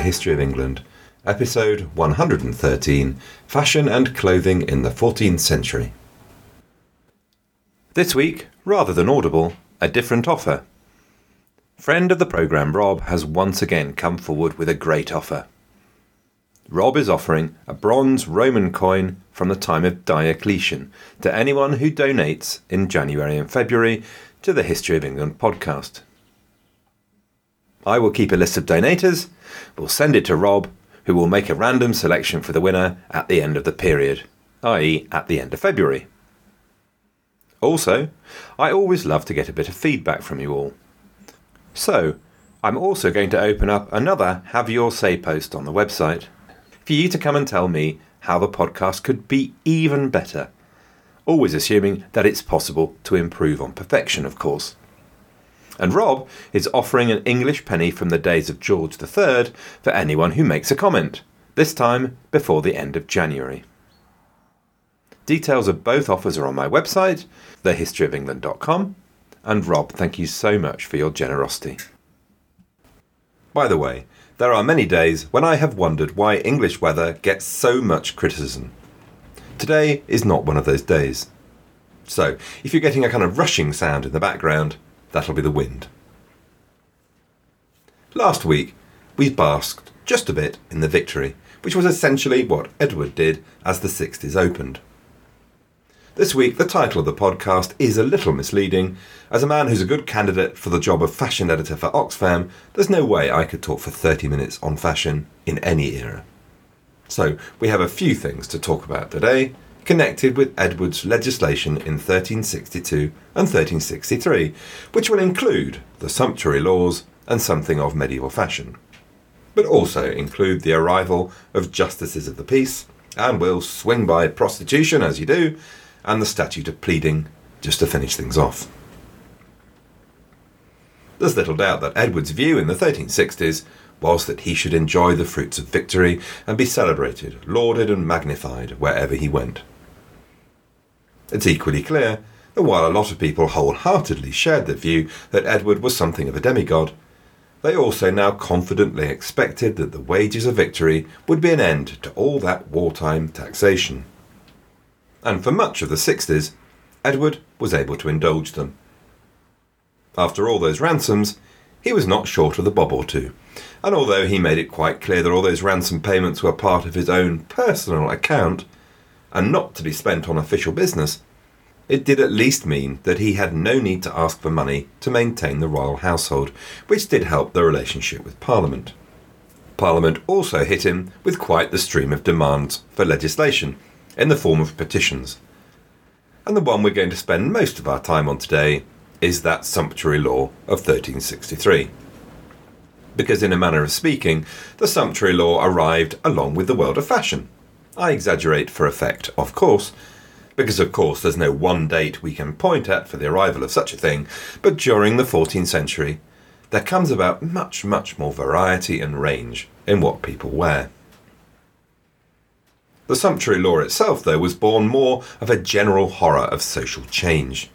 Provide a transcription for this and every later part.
History of England, episode 113 Fashion and Clothing in the 14th Century. This week, rather than audible, a different offer. Friend of the programme Rob has once again come forward with a great offer. Rob is offering a bronze Roman coin from the time of Diocletian to anyone who donates in January and February to the History of England podcast. I will keep a list of donators, we'll send it to Rob, who will make a random selection for the winner at the end of the period, i.e., at the end of February. Also, I always love to get a bit of feedback from you all. So, I'm also going to open up another Have Your Say post on the website for you to come and tell me how the podcast could be even better. Always assuming that it's possible to improve on perfection, of course. And Rob is offering an English penny from the days of George III for anyone who makes a comment, this time before the end of January. Details of both offers are on my website, thehistoryofengland.com. And Rob, thank you so much for your generosity. By the way, there are many days when I have wondered why English weather gets so much criticism. Today is not one of those days. So, if you're getting a kind of rushing sound in the background, that'll be the wind. Last week, we basked just a bit in the victory, which was essentially what Edward did as the 60s opened. This week, the title of the podcast is a little misleading. As a man who's a good candidate for the job of fashion editor for Oxfam, there's no way I could talk for 30 minutes on fashion in any era. So, we have a few things to talk about today, connected with Edward's legislation in 1362 and 1363, which will include the sumptuary laws and something of medieval fashion, but also include the arrival of justices of the peace, and will swing by prostitution as you do, and the statute of pleading just to finish things off. There's little doubt that Edward's view in the 1360s was that he should enjoy the fruits of victory and be celebrated, lauded, and magnified wherever he went. It's equally clear that while a lot of people wholeheartedly shared the view that Edward was something of a demigod, they also now confidently expected that the wages of victory would be an end to all that wartime taxation. And for much of the 60s, Edward was able to indulge them. After all those ransoms, he was not short of the bob or two, and although he made it quite clear that all those ransom payments were part of his own personal account, and not to be spent on official business, it did at least mean that he had no need to ask for money to maintain the royal household, which did help the relationship with Parliament. Parliament also hit him with quite the stream of demands for legislation in the form of petitions. And the one we're going to spend most of our time on today is that sumptuary law of 1363. Because, in a manner of speaking, the sumptuary law arrived along with the world of fashion. I exaggerate for effect, of course, because of course there's no one date we can point at for the arrival of such a thing, but during the 14th century, there comes about much, much more variety and range in what people wear. The sumptuary law itself, though, was born more of a general horror of social change.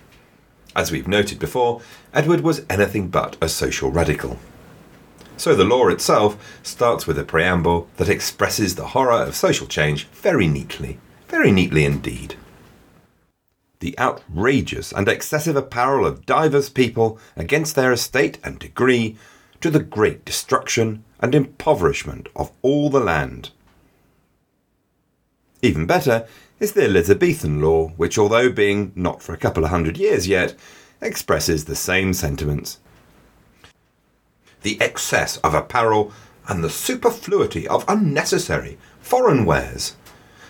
As we've noted before, Edward was anything but a social radical. So the law itself starts with a preamble that expresses the horror of social change very neatly, very neatly indeed. The outrageous and excessive apparel of divers people against their estate and degree, to the great destruction and impoverishment of all the land. Even better is the Elizabethan law, which, although being not for a couple of hundred years yet, expresses the same sentiments the excess of apparel, and the superfluity of unnecessary foreign wares,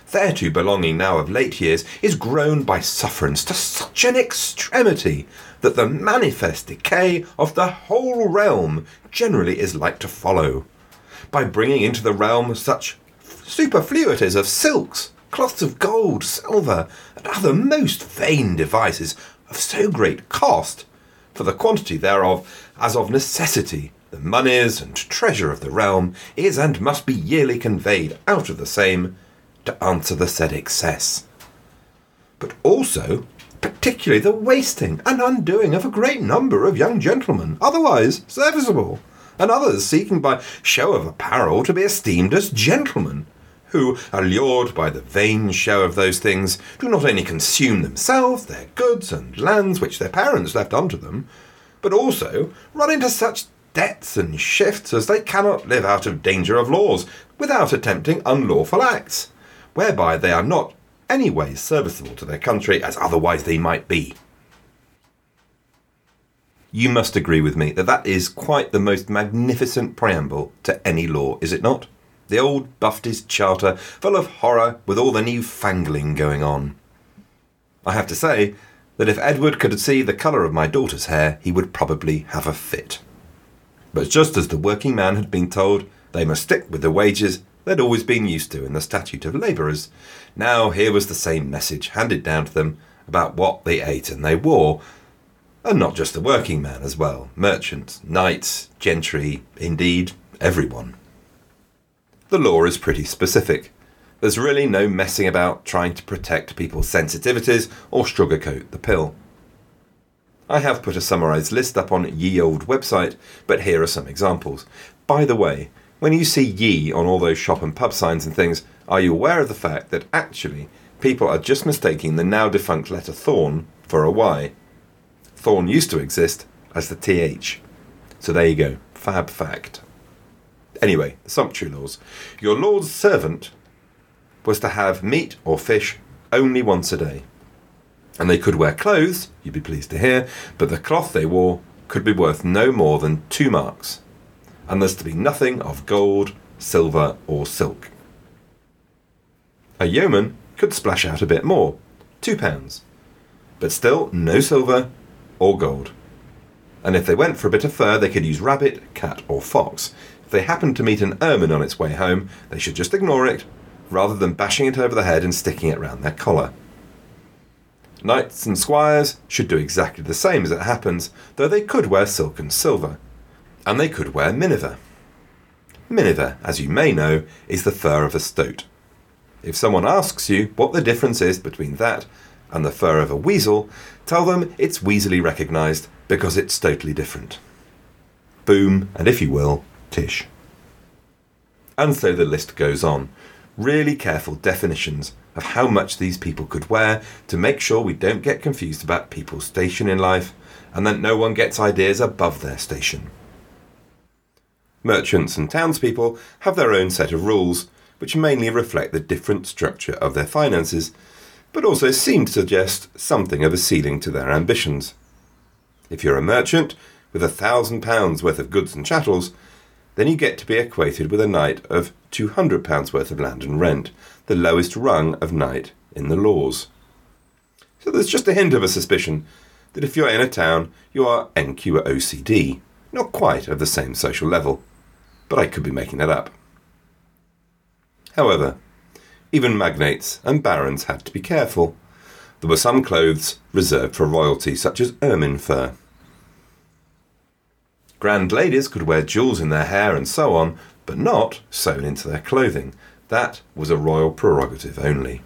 thereto belonging now of late years, is grown by sufferance to such an extremity that the manifest decay of the whole realm generally is like to follow, by bringing into the realm such superfluities of silks, cloths of gold, silver, and other most vain devices of so great cost, for the quantity thereof, as of necessity the moneys and treasure of the realm is and must be yearly conveyed out of the same to answer the said excess. But also, particularly the wasting and undoing of a great number of young gentlemen, otherwise serviceable, and others seeking by show of apparel to be esteemed as gentlemen, who, allured by the vain show of those things, do not only consume themselves, their goods, and lands which their parents left unto them, but also run into such debts and shifts as they cannot live out of danger of laws without attempting unlawful acts, whereby they are not any ways serviceable to their country as otherwise they might be. You must agree with me that that is quite the most magnificent preamble to any law, is it not? The old Buftey's Charter, full of horror with all the new fangling going on. I have to say that if Edward could see the colour of my daughter's hair, he would probably have a fit. But just as the working man had been told they must stick with the wages they'd always been used to in the Statute of Labourers, now here was the same message handed down to them about what they ate and they wore, and not just the working man as well merchants, knights, gentry, indeed, everyone. The law is pretty specific. There's really no messing about trying to protect people's sensitivities or sugarcoat the pill. I have put a summarised list up on Ye Old website, but here are some examples. By the way, when you see Ye on all those shop and pub signs and things, are you aware of the fact that actually people are just mistaking the now defunct letter Thorn for a Y? Thorn used to exist as the TH. So there you go, fab fact. Anyway, sumptuary laws. Your lord's servant was to have meat or fish only once a day. And they could wear clothes, you'd be pleased to hear, but the cloth they wore could be worth no more than two marks. And there's to be nothing of gold, silver, or silk. A yeoman could splash out a bit more, two pounds, but still no silver or gold. And if they went for a bit of fur, they could use rabbit, cat, or fox. If they happened to meet an ermine on its way home, they should just ignore it, rather than bashing it over the head and sticking it round their collar. Knights and squires should do exactly the same as it happens, though they could wear silk and silver. And they could wear miniver. Miniver, as you may know, is the fur of a stoat. If someone asks you what the difference is between that and the fur of a weasel, tell them it's weaselly recognised because it's totally different. Boom, and if you will, tish. And so the list goes on. Really careful definitions of how much these people could wear to make sure we don't get confused about people's station in life and that no one gets ideas above their station. Merchants and townspeople have their own set of rules, which mainly reflect the different structure of their finances, but also seem to suggest something of a ceiling to their ambitions. If you're a merchant with a thousand pounds worth of goods and chattels, then you get to be equated with a knight of two hundred pounds worth of land and rent, the lowest rung of knight in the laws. So there's just a hint of a suspicion that if you're in a town, you are NQ or OCD, not quite of the same social level, but I could be making that up. However, even magnates and barons had to be careful. There were some clothes reserved for royalty, such as ermine fur. Grand ladies could wear jewels in their hair and so on, but not sewn into their clothing, that was a royal prerogative only.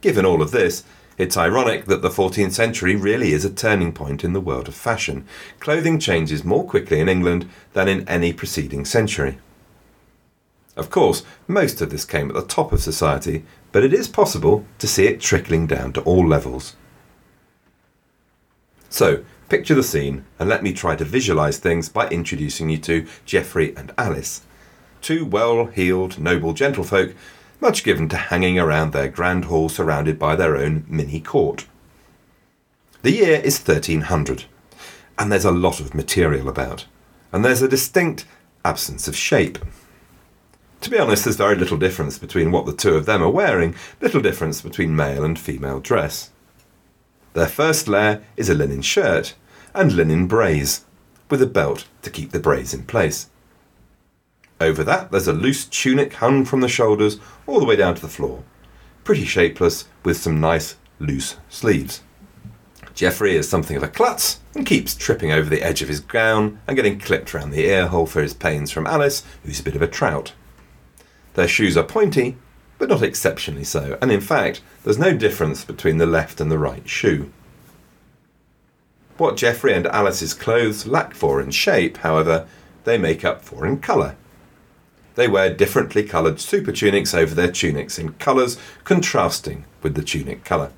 Given all of this, it's ironic that the 14th century really is a turning point in the world of fashion. Clothing changes more quickly in England than in any preceding century. Of course, most of this came at the top of society, but it is possible to see it trickling down to all levels. So, picture the scene and let me try to visualise things by introducing you to Geoffrey and Alice, two well heeled, noble gentlefolk, much given to hanging around their grand hall surrounded by their own mini court. The year is 1300, and there's a lot of material about, and there's a distinct absence of shape. To be honest, there's very little difference between what the two of them are wearing, little difference between male and female dress. Their first layer is a linen shirt and linen braies, with a belt to keep the braies in place. Over that, there's a loose tunic hung from the shoulders all the way down to the floor. Pretty shapeless, with some nice loose sleeves. Geoffrey is something of a klutz and keeps tripping over the edge of his gown and getting clipped round the ear hole for his pains from Alice, who's a bit of a trout. Their shoes are pointy, but not exceptionally so, and in fact, there's no difference between the left and the right shoe. What Geoffrey and Alice's clothes lack for in shape, however, they make up for in colour. They wear differently coloured super tunics over their tunics in colours contrasting with the tunic colour.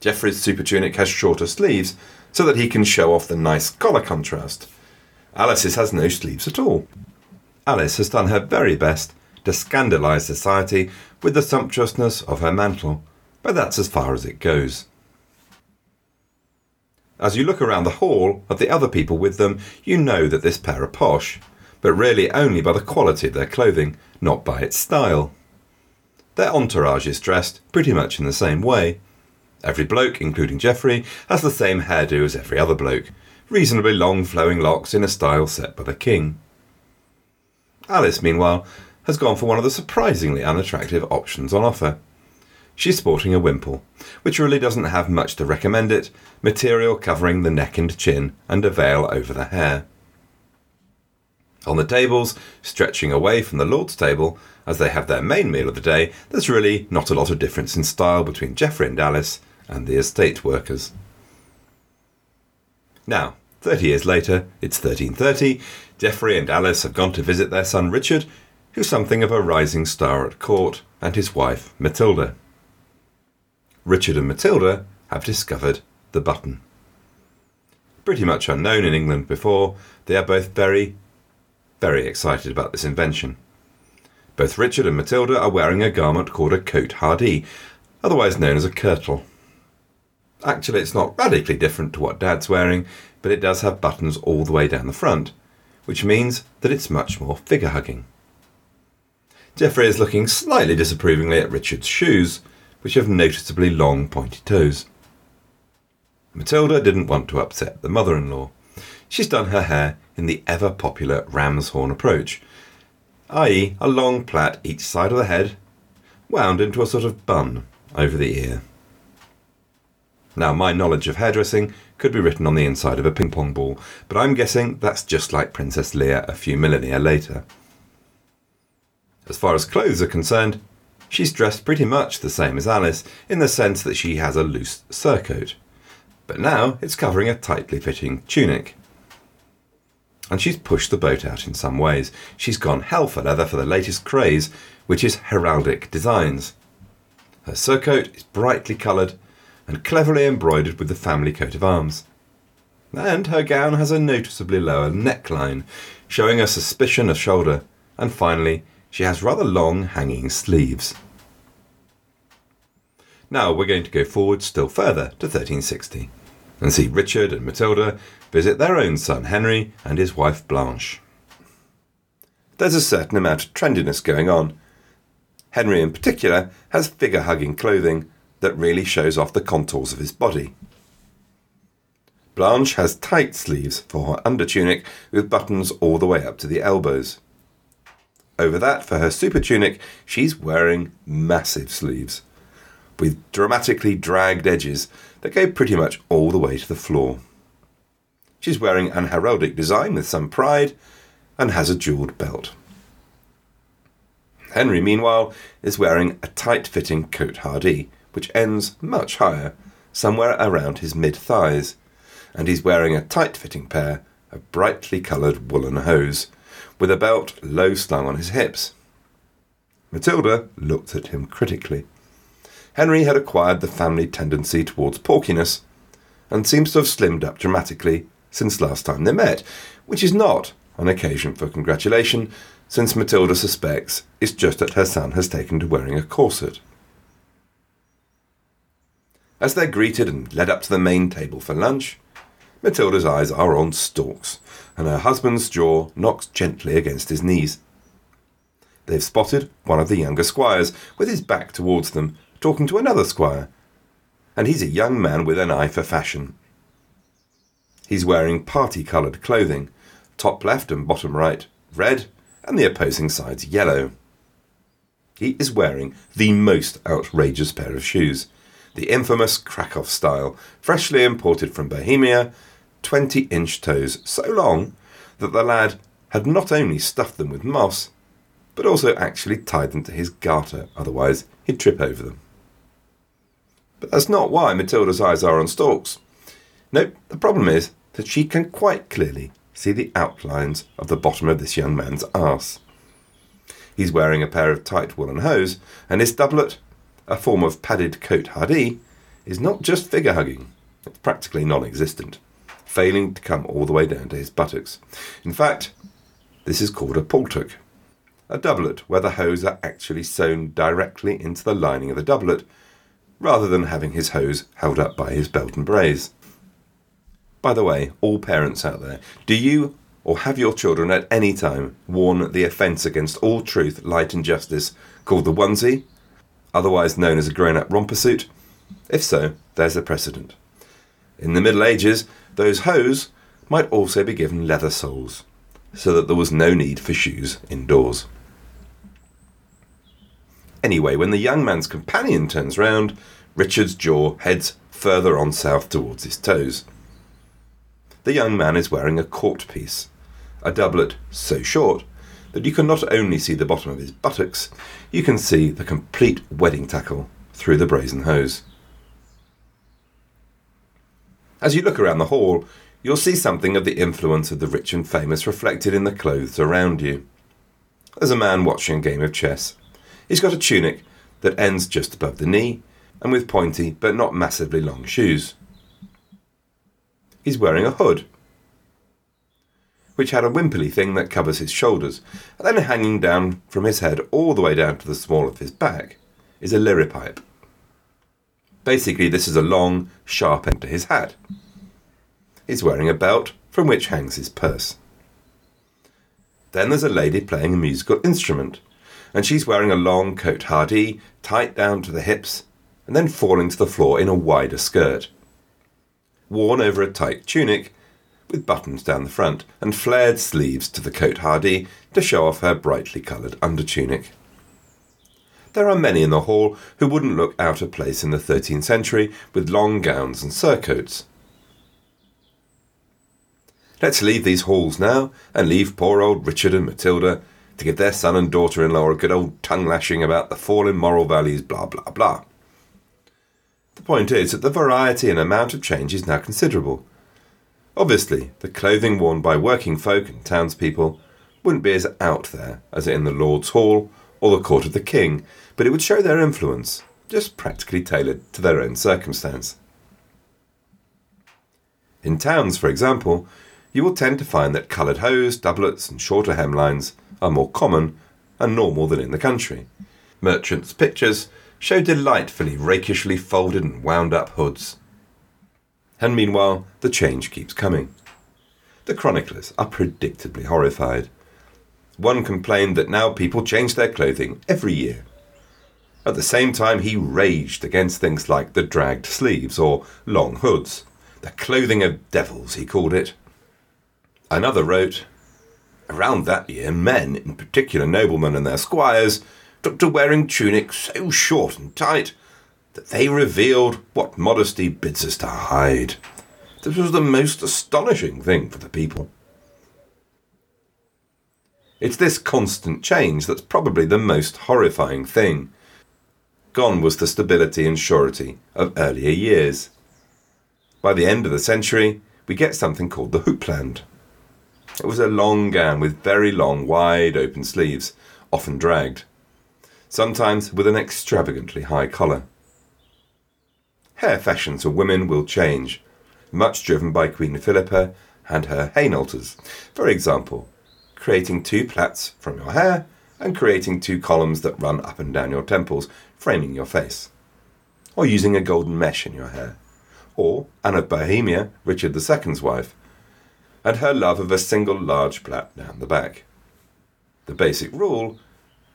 Geoffrey's super tunic has shorter sleeves so that he can show off the nice collar contrast. Alice's has no sleeves at all. Alice has done her very best to scandalise society with the sumptuousness of her mantle, but that's as far as it goes. As you look around the hall at the other people with them, you know that this pair are posh, but really only by the quality of their clothing, not by its style. Their entourage is dressed pretty much in the same way. Every bloke, including Geoffrey, has the same hairdo as every other bloke, reasonably long flowing locks in a style set by the king. Alice, meanwhile, has gone for one of the surprisingly unattractive options on offer. She's sporting a wimple, which really doesn't have much to recommend it, material covering the neck and chin, and a veil over the hair. On the tables, stretching away from the Lord's table, as they have their main meal of the day, there's really not a lot of difference in style between Geoffrey and Alice and the estate workers. Now, 30 years later, it's 1330, Geoffrey and Alice have gone to visit their son Richard, who's something of a rising star at court, and his wife Matilda. Richard and Matilda have discovered the button. Pretty much unknown in England before, they are both very, very excited about this invention. Both Richard and Matilda are wearing a garment called a cote hardie, otherwise known as a kirtle. Actually, it's not radically different to what Dad's wearing, but it does have buttons all the way down the front, which means that it's much more figure hugging. Geoffrey is looking slightly disapprovingly at Richard's shoes, which have noticeably long pointy toes. Matilda didn't want to upset the mother in law. She's done her hair in the ever popular ram's horn approach, i.e., a long plait each side of the head, wound into a sort of bun over the ear. Now, my knowledge of hairdressing could be written on the inside of a ping pong ball, but I'm guessing that's just like Princess Leia a few millennia later. As far as clothes are concerned, She's dressed pretty much the same as Alice, in the sense that she has a loose surcoat. But now it's covering a tightly fitting tunic. And she's pushed the boat out in some ways. She's gone hell for leather for the latest craze, which is heraldic designs. Her surcoat is brightly coloured and cleverly embroidered with the family coat of arms. And her gown has a noticeably lower neckline, showing a suspicion of shoulder, and finally, she has rather long hanging sleeves. Now we're going to go forward still further to 1360 and see Richard and Matilda visit their own son Henry and his wife Blanche. There's a certain amount of trendiness going on. Henry, in particular, has figure hugging clothing that really shows off the contours of his body. Blanche has tight sleeves for her under tunic with buttons all the way up to the elbows. Over that, for her super tunic, she's wearing massive sleeves with dramatically dragged edges that go pretty much all the way to the floor. She's wearing an heraldic design with some pride and has a jewelled belt. Henry, meanwhile, is wearing a tight fitting cote hardie, which ends much higher, somewhere around his mid thighs, and he's wearing a tight fitting pair of brightly coloured woolen hose, with a belt low slung on his hips. Matilda looked at him critically. Henry had acquired the family tendency towards porkiness and seems to have slimmed up dramatically since last time they met, which is not an occasion for congratulation, since Matilda suspects it's just that her son has taken to wearing a corset. As they're greeted and led up to the main table for lunch, Matilda's eyes are on stalks, and her husband's jaw knocks gently against his knees. They've spotted one of the younger squires with his back towards them talking to another squire, and he's a young man with an eye for fashion. He's wearing parti coloured clothing, top left and bottom right red, and the opposing sides yellow. He is wearing the most outrageous pair of shoes, the infamous Krakow style, freshly imported from Bohemia, 20 inch toes so long that the lad had not only stuffed them with moss, but also actually tied them to his garter, otherwise he'd trip over them. But that's not why Matilda's eyes are on stalks. Nope, the problem is that she can quite clearly see the outlines of the bottom of this young man's arse. He's wearing a pair of tight woolen hose, and his doublet, a form of padded cote hardie, is not just figure hugging, it's practically non existent, failing to come all the way down to his buttocks. In fact, this is called a paltock, a doublet where the hose are actually sewn directly into the lining of the doublet, rather than having his hose held up by his belt and brace. By the way, all parents out there, do you or have your children at any time worn the offence against all truth, light, and justice called the onesie, otherwise known as a grown up romper suit? If so, there's a precedent. In the Middle Ages, those hose might also be given leather soles, so that there was no need for shoes indoors. Anyway, when the young man's companion turns round, Richard's jaw heads further on south towards his toes. The young man is wearing a court piece, a doublet so short that you can not only see the bottom of his buttocks, you can see the complete wedding tackle through the brazen hose. As you look around the hall, you'll see something of the influence of the rich and famous reflected in the clothes around you. There's a man watching a game of chess. He's got a tunic that ends just above the knee, and with pointy but not massively long shoes. He's wearing a hood which had a wimply thing that covers his shoulders, and then hanging down from his head all the way down to the small of his back is a liripipe. Basically, this is a long, sharp end to his hat. He's wearing a belt from which hangs his purse. Then there's a lady playing a musical instrument, and she's wearing a long cote hardie, tight down to the hips, and then falling to the floor in a wider skirt. Worn over a tight tunic, with buttons down the front and flared sleeves to the cote hardie to show off her brightly coloured undertunic. There are many in the hall who wouldn't look out of place in the 13th century with long gowns and surcoats. Let's leave these halls now and leave poor old Richard and Matilda to give their son and daughter in law a good old tongue lashing about the fall in moral values, blah, blah, blah. The point is that the variety and amount of change is now considerable, Obviously, the clothing worn by working folk and townspeople wouldn't be as out there as in the Lord's Hall or the court of the king, but it would show their influence, just practically tailored to their own circumstance. In towns, for example, you will tend to find that coloured hose, doublets, and shorter hemlines are more common and normal than in the country. Merchants' pictures show delightfully rakishly folded and wound up hoods, and meanwhile the change keeps coming. The chroniclers are predictably horrified. One complained that now people change their clothing every year. At the same time, he raged against things like the dragged sleeves or long hoods. The clothing of devils, he called it. Another wrote, Around that year, men, in particular noblemen and their squires, took to wearing tunics so short and tight that they revealed what modesty bids us to hide. This was the most astonishing thing for the people. It's this constant change that's probably the most horrifying thing. Gone was the stability and surety of earlier years. By the end of the century, we get something called the houppelande. It was a long gown with very long, wide open sleeves, often dragged, sometimes with an extravagantly high collar. Hair fashions for women will change, much driven by Queen Philippa and her Hainaulters. For example, creating two plaits from your hair and creating two columns that run up and down your temples, framing your face. Or using a golden mesh in your hair. Or Anne of Bohemia, Richard II's wife, and her love of a single large plait down the back. The basic rule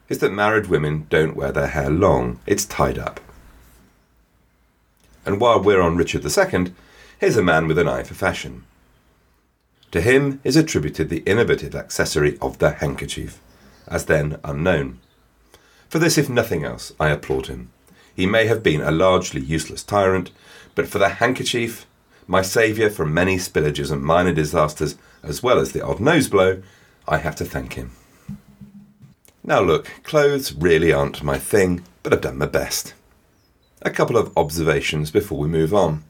is that married women don't wear their hair long, it's tied up. And while we're on Richard II, here's a man with an eye for fashion. To him is attributed the innovative accessory of the handkerchief, as then unknown. For this, if nothing else, I applaud him. He may have been a largely useless tyrant, but for the handkerchief, my saviour from many spillages and minor disasters, as well as the odd nose blow, I have to thank him. Now look, clothes really aren't my thing, but I've done my best. A couple of observations before we move on.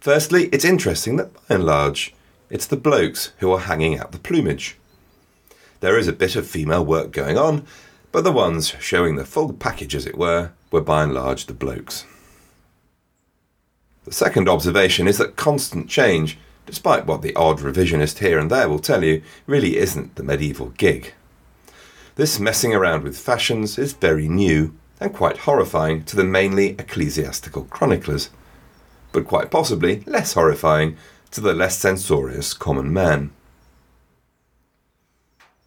Firstly, it's interesting that by and large, it's the blokes who are hanging out the plumage. There is a bit of female work going on, but the ones showing the full package, as it were, were by and large the blokes. The second observation is that constant change, despite what the odd revisionist here and there will tell you, really isn't the medieval gig. This messing around with fashions is very new and quite horrifying to the mainly ecclesiastical chroniclers, but quite possibly less horrifying to the less censorious common man.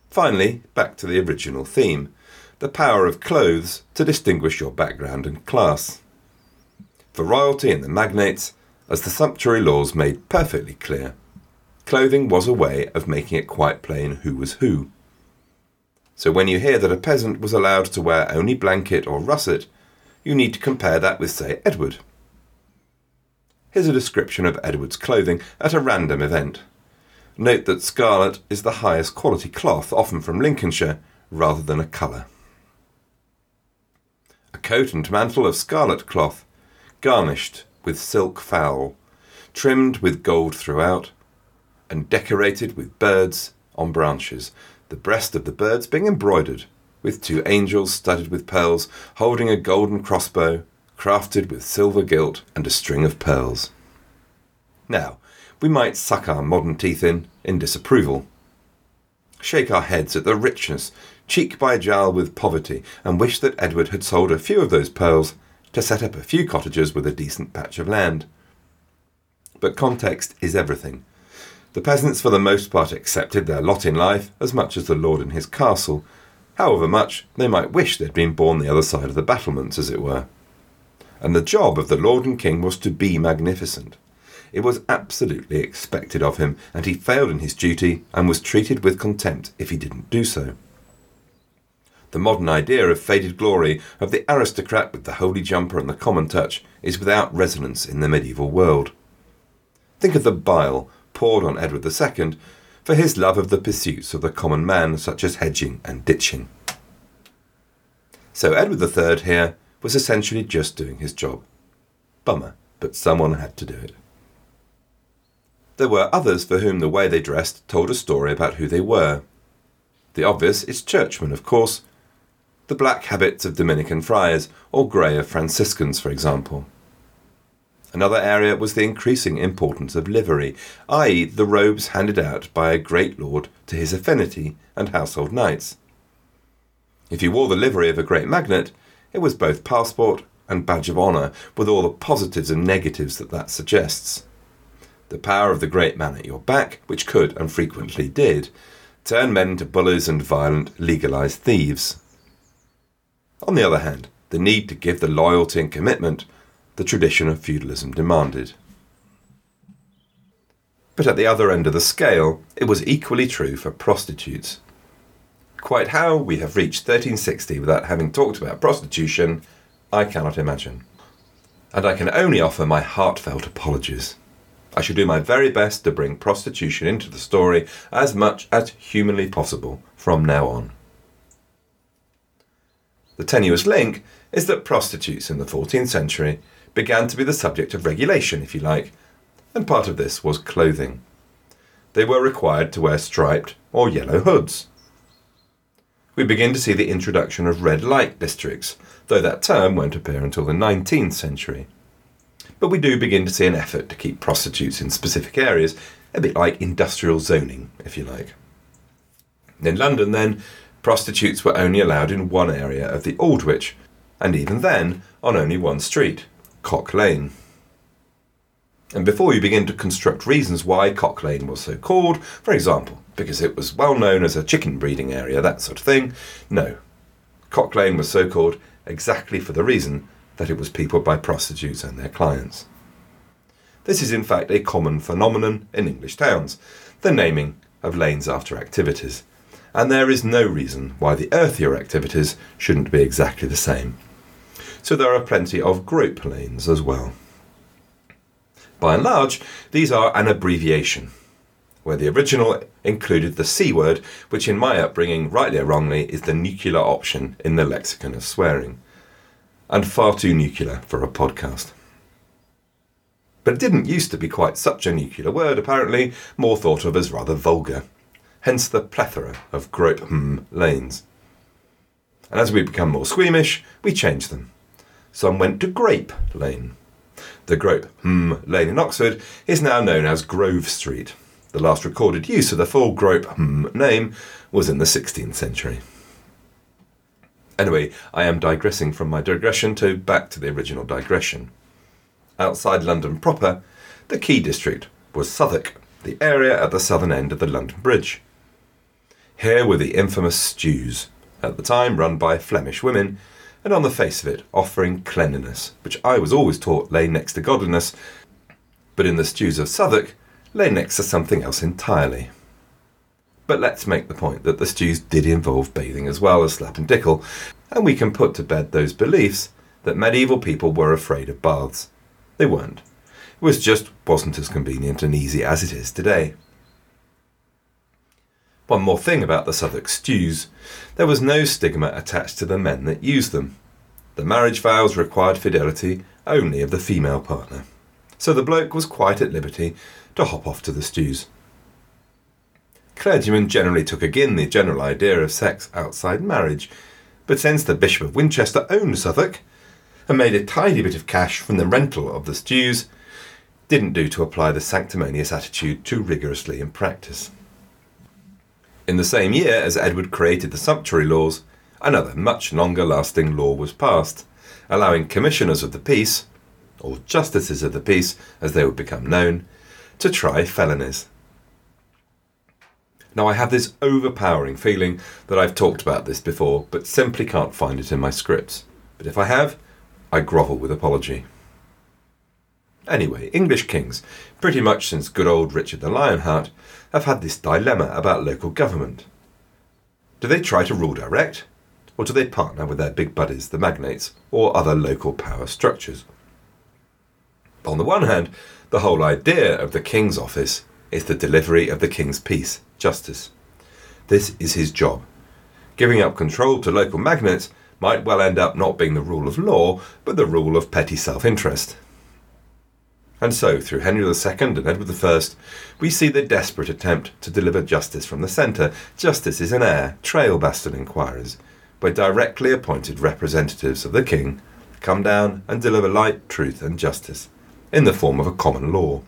Finally, back to the original theme the power of clothes to distinguish your background and class. For royalty and the magnates, as the sumptuary laws made perfectly clear, clothing was a way of making it quite plain who was who. So when you hear that a peasant was allowed to wear only blanket or russet, you need to compare that with, say, Edward. Here's a description of Edward's clothing at a random event. Note that scarlet is the highest quality cloth, often from Lincolnshire, rather than a colour. A coat and mantle of scarlet cloth, garnished with silk fowl, trimmed with gold throughout, and decorated with birds on branches, the breast of the birds being embroidered, with two angels studded with pearls, holding a golden crossbow, crafted with silver gilt and a string of pearls. Now, we might suck our modern teeth in in disapproval, shake our heads at the richness, cheek by jowl with poverty, and wish that Edward had sold a few of those pearls to set up a few cottages with a decent patch of land. But context is everything, the peasants for the most part accepted their lot in life as much as the lord in his castle, however much they might wish they'd been born the other side of the battlements, as it were. And the job of the lord and king was to be magnificent. It was absolutely expected of him, and he failed in his duty and was treated with contempt if he didn't do so. The modern idea of faded glory of the aristocrat with the holy jumper and the common touch is without resonance in the medieval world. Think of the bile poured on Edward II for his love of the pursuits of the common man, such as hedging and ditching. So Edward III here was essentially just doing his job. Bummer, but someone had to do it. There were others for whom the way they dressed told a story about who they were. The obvious is churchmen, of course. The black habits of Dominican friars, or grey of Franciscans, for example. Another area was the increasing importance of livery, i.e., the robes handed out by a great lord to his affinity and household knights. If you wore the livery of a great magnate, it was both passport and badge of honour, with all the positives and negatives that that suggests. The power of the great man at your back, which could, and frequently did, turn men into bullies and violent, legalised thieves. On the other hand, the need to give the loyalty and commitment the tradition of feudalism demanded. But at the other end of the scale, it was equally true for prostitutes. Quite how we have reached 1360 without having talked about prostitution, I cannot imagine. And I can only offer my heartfelt apologies. I shall do my very best to bring prostitution into the story as much as humanly possible from now on. The tenuous link is that prostitutes in the 14th century began to be the subject of regulation, if you like, and part of this was clothing. They were required to wear striped or yellow hoods. We begin to see the introduction of red light districts, though that term won't appear until the 19th century. But we do begin to see an effort to keep prostitutes in specific areas, a bit like industrial zoning, if you like. In London, then, prostitutes were only allowed in one area of the Aldwych, and even then on only one street. Cock Lane. And before you begin to construct reasons why Cock Lane was so called, for example, because it was well known as a chicken breeding area, that sort of thing, no. Cock Lane was so called exactly for the reason that it was peopled by prostitutes and their clients. This is in fact a common phenomenon in English towns, the naming of lanes after activities, and there is no reason why the earthier activities shouldn't be exactly the same so there are plenty of grope lanes as well. By and large, these are an abbreviation, where the original included the C word, which in my upbringing, rightly or wrongly, is the nuclear option in the lexicon of swearing, and far too nuclear for a podcast. But it didn't used to be quite such a nuclear word, apparently, more thought of as rather vulgar. Hence the plethora of grope hmm lanes. And as we become more squeamish, we change them. Some went to Grape Lane. The Grope hmm Lane in Oxford is now known as Grove Street. The last recorded use of the full Grope hmm name was in the 16th century. Anyway, I am digressing from my digression to back to the original digression. Outside London proper, the key district was Southwark, the area at the southern end of the London Bridge. Here were the infamous stews, at the time run by Flemish women, and on the face of it offering cleanliness, which I was always taught lay next to godliness, but in the stews of Southwark lay next to something else entirely. But let's make the point that the stews did involve bathing as well as slap and dickle, and we can put to bed those beliefs that medieval people were afraid of baths. They weren't. It was just wasn't as convenient and easy as it is today. One more thing about the Southwark stews there was no stigma attached to the men that used them. The marriage vows required fidelity only of the female partner. So the bloke was quite at liberty to hop off to the stews. Clergymen generally took again the general idea of sex outside marriage, but since the Bishop of Winchester owned Southwark and made a tidy bit of cash from the rental of the stews, didn't do to apply the sanctimonious attitude too rigorously in practice. In the same year as Edward created the sumptuary laws, another much longer lasting law was passed, allowing commissioners of the peace, or justices of the peace as they would become known, to try felonies. Now, I have this overpowering feeling that I've talked about this before, but simply can't find it in my scripts. But if I have, I grovel with apology. Anyway, English kings, pretty much since good old Richard the Lionheart, have had this dilemma about local government. Do they try to rule direct, or do they partner with their big buddies, the magnates, or other local power structures? On the one hand, the whole idea of the king's office is the delivery of the king's peace, justice. This is his job. Giving up control to local magnates might well end up not being the rule of law, but the rule of petty self interest. And so, through Henry II and Edward I, we see the desperate attempt to deliver justice from the centre, justices in eyre, trail bastard inquirers, where directly appointed representatives of the king come down and deliver light, truth, and justice in the form of a common law.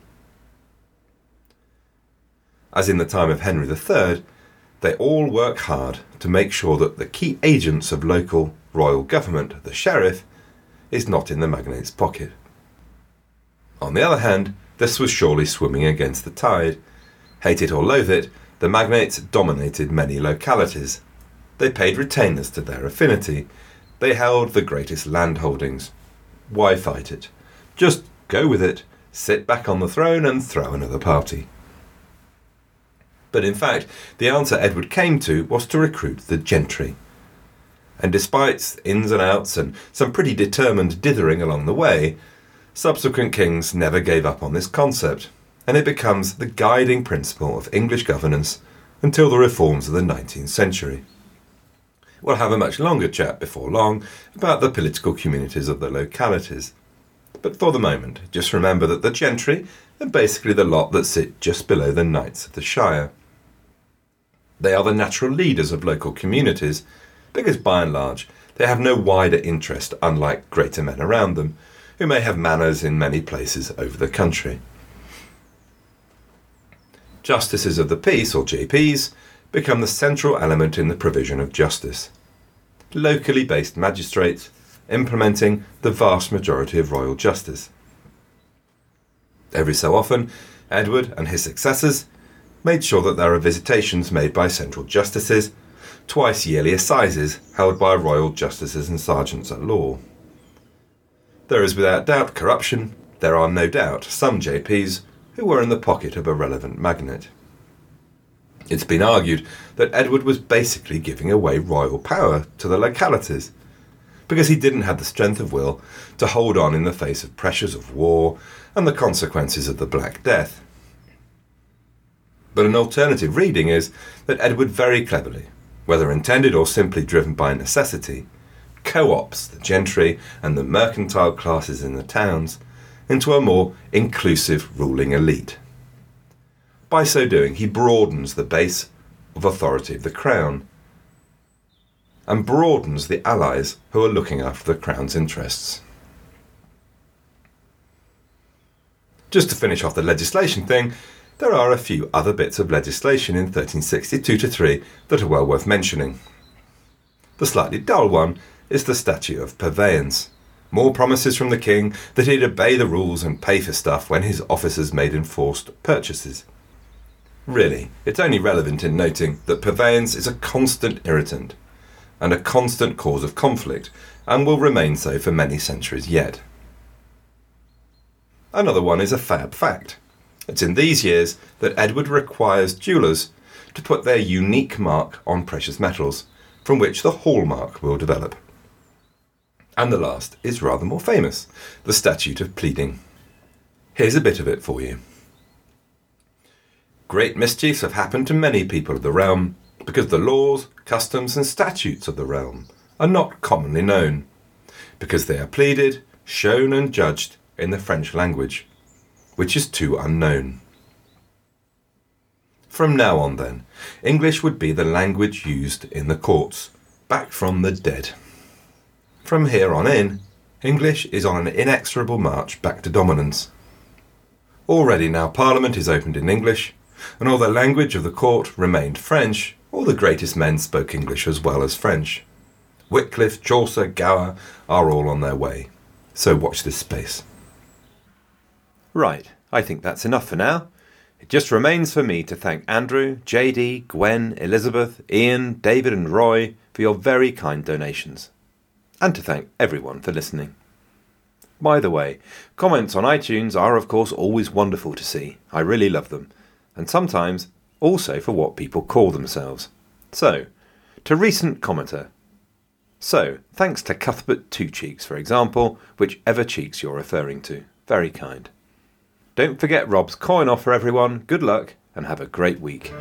As in the time of Henry III, they all work hard to make sure that the key agents of local royal government, the sheriff, is not in the magnate's pocket. On the other hand, this was surely swimming against the tide. Hate it or loathe it, the magnates dominated many localities. They paid retainers to their affinity. They held the greatest land holdings. Why fight it? Just go with it, sit back on the throne, and throw another party. But in fact, the answer Edward came to was to recruit the gentry. And despite ins and outs and some pretty determined dithering along the way, subsequent kings never gave up on this concept, and it becomes the guiding principle of English governance until the reforms of the 19th century. We'll have a much longer chat before long about the political communities of the localities. But for the moment, just remember that the gentry are basically the lot that sit just below the knights of the shire. They are the natural leaders of local communities because, by and large, they have no wider interest, unlike greater men around them, who may have manors in many places over the country. Justices of the Peace, or JPs, become the central element in the provision of justice. Locally based magistrates implementing the vast majority of royal justice. Every so often, Edward and his successors made sure that there are visitations made by central justices, twice yearly assizes held by royal justices and sergeants at law. There is without doubt corruption, there are no doubt some JPs who were in the pocket of a relevant magnate. It's been argued that Edward was basically giving away royal power to the localities because he didn't have the strength of will to hold on in the face of pressures of war and the consequences of the Black Death. But an alternative reading is that Edward very cleverly, whether intended or simply driven by necessity, co opts the gentry and the mercantile classes in the towns into a more inclusive ruling elite. By so doing, he broadens the base of authority of the crown and broadens the allies who are looking after the crown's interests. Just to finish off the legislation thing, there are a few other bits of legislation in 1362 3 that are well worth mentioning. The slightly dull one is the statute of purveyance. More promises from the king that he'd obey the rules and pay for stuff when his officers made enforced purchases. Really, it's only relevant in noting that purveyance is a constant irritant and a constant cause of conflict, and will remain so for many centuries yet. Another one is a fab fact. It's in these years that Edward requires jewellers to put their unique mark on precious metals, from which the hallmark will develop. And the last is rather more famous the Statute of Pleading. Here's a bit of it for you. Great mischiefs have happened to many people of the realm because the laws, customs, and statutes of the realm are not commonly known, because they are pleaded, shown, and judged in the French language, which is too unknown. From now on, then, English would be the language used in the courts, back from the dead. From here on in, English is on an inexorable march back to dominance. Already now Parliament is opened in English, and although the language of the court remained French, all the greatest men spoke English as well as French. Wycliffe, Chaucer, Gower are all on their way. So watch this space. Right, I think that's enough for now. It just remains for me to thank Andrew, JD, Gwen, Elizabeth, Ian, David, and Roy for your very kind donations. And to thank everyone for listening. By the way, comments on iTunes are, of course, always wonderful to see. I really love them. And sometimes also for what people call themselves. So, to recent commenter. So, thanks to Cuthbert Two Cheeks, for example, whichever cheeks you're referring to. Very kind. Don't forget Rob's coin offer, everyone. Good luck and have a great week.